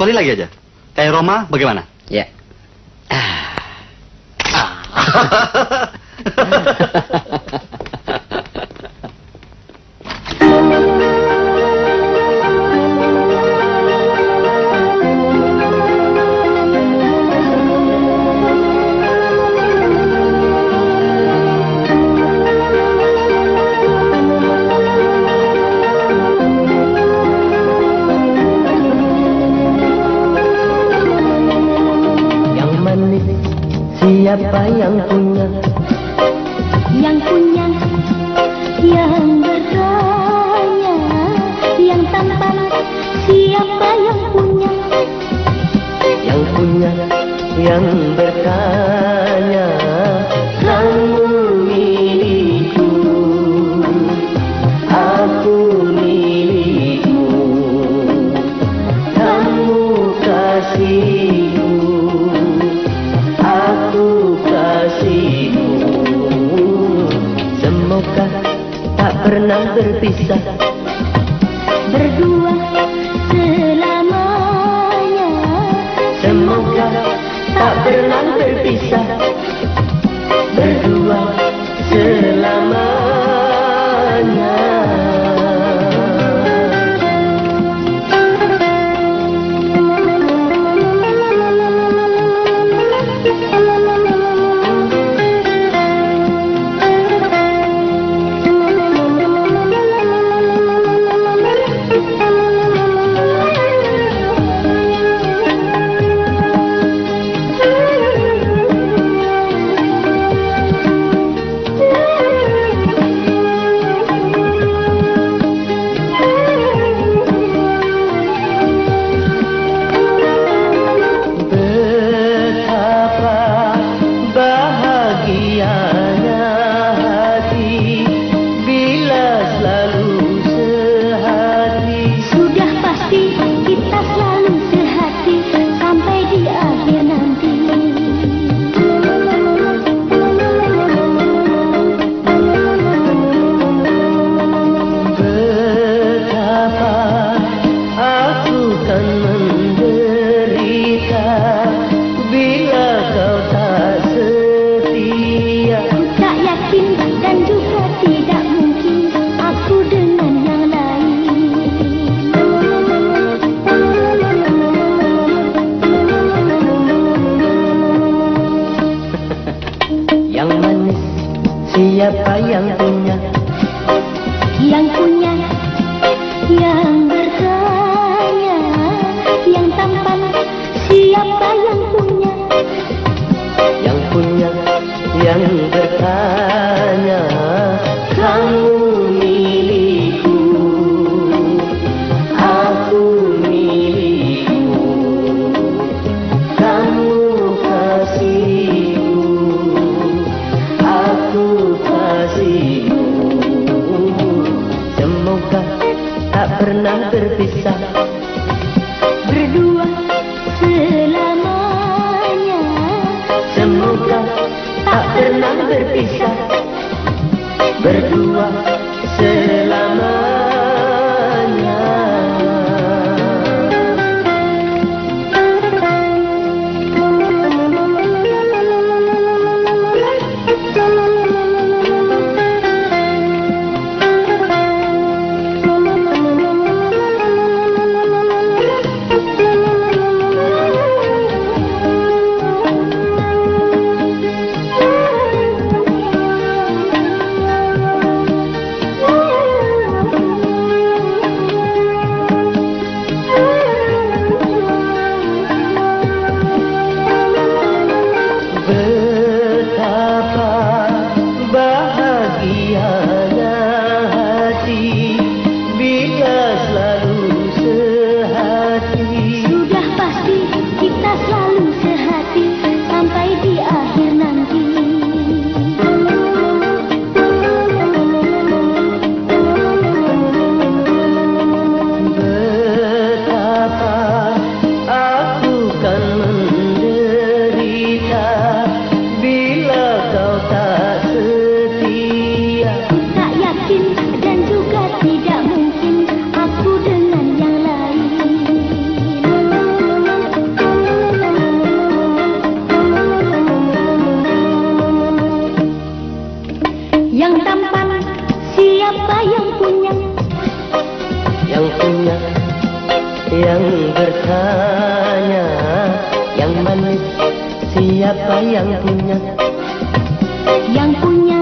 sekali lagi aja. Kayak Roma, bagaimana? Ya. Yang siapa yang punya? Yang punya, yang bertanya, yang tampan, siapa yang punya? Yang punya yang bertanya Semoga tak pernah berpisah Berdua selamanya. Semoga tak pernah siapa yang punya Yang punya, yang bertanya, yang tampan, siapa yang punya? Yang punya yang Semoga tak pernah berpisah Berdua selamanya. Semoga tak pernah berpisah Berdua tampan siapa yang punya? Yang punya yang bertanya. Yang manis siapa yang punya? Yang punya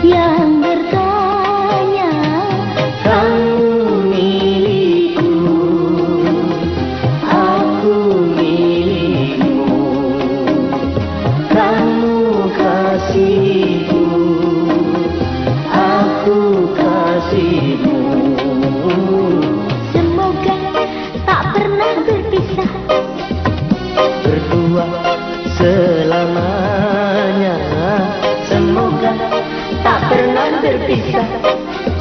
yang 一 生